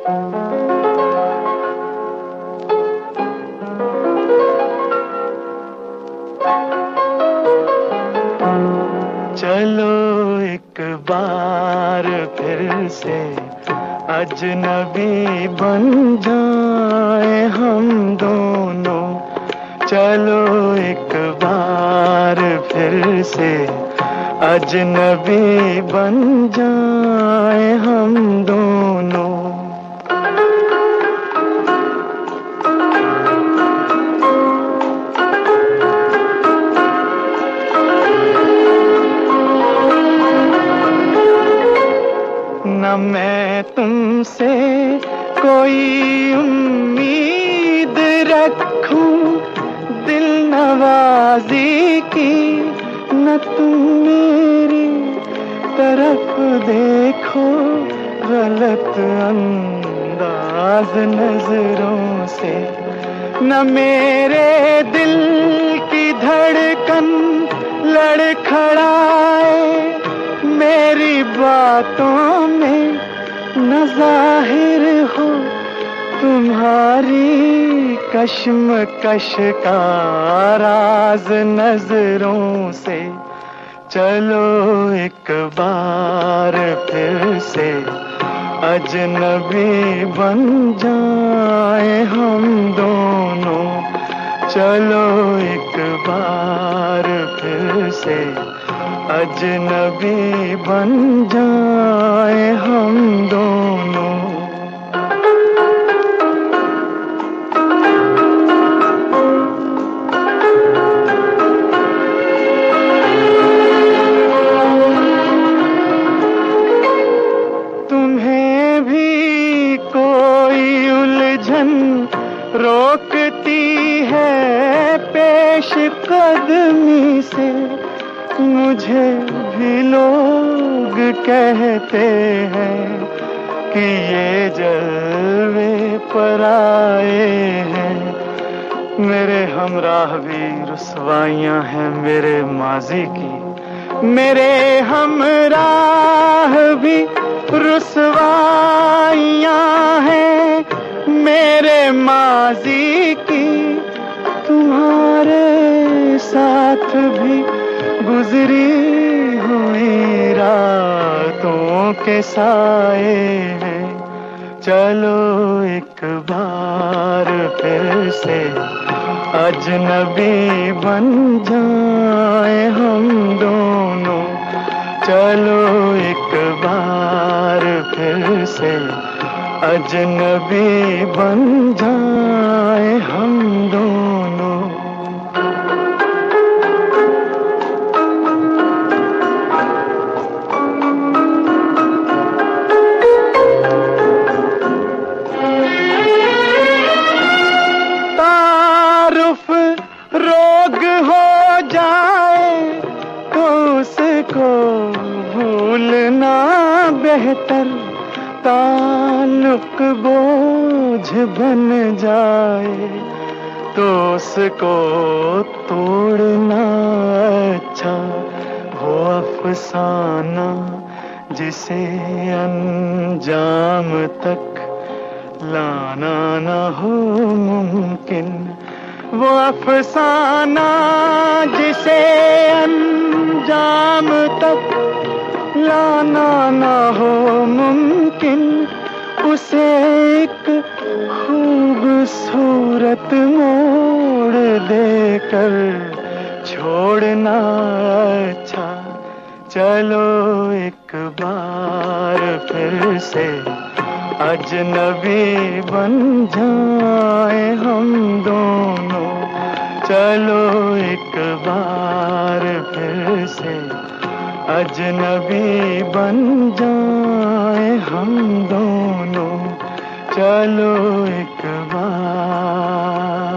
चलो एक बार फिर से अजनबी बन जाए हम दोनों। चलो एक बार फिर से अजनबी बन जाए हम दोनों। न मैं तुमसे कोई उम्मीद रखूँ। दिल नवाजी की, न तुम मेरी तरफ़ देखो। गलत अंदाज नज़रों से, न मेरे दिल की धड़कन लड़खड़ाए। मेरी बातों न ज़ाहिर हो तुम्हारी कश्म कश का राज नज़रों से। चलो एक बार फिर से अजनबी बन जाए हम दोनों। चलो एक बार फिर से। अजनबी बन जाए हम दोनों। तुम्हें भी कोई उलझन रोकती है पेश कदमी से मुझे भी लोग कहते हैं कि ये जलवे पर आए हैं। मेरे हमराह भी रुसवाइयाँ हैं मेरे माजी की। मेरे हमराह भी रुसवाइयाँ हैं मेरे माजी की। तुम्हारे साथ भी गुजरी हुई रातों के साए हैं। चलो एक बार फिर से अजनबी बन जाए हम दोनों। चलो एक बार फिर से अजनबी बन जाए रोग हो जाए तो उसको भूलना बेहतर। ताल्लुक बोझ बन जाए तो उसको तोड़ना अच्छा वो अफसाना जिसे अंजाम तक लाना ना हो मुमकिन। वो अफसाना जिसे अंजाम तक लाना ना हो मुमकिन, उसे एक खूबसूरत मोड़ देकर छोड़ना अच्छा। चलो एक बार फिर से। अजनबी बन जाए हम दोनों। चलो एक बार फिर से अजनबी बन जाए हम दोनों। चलो एक बार।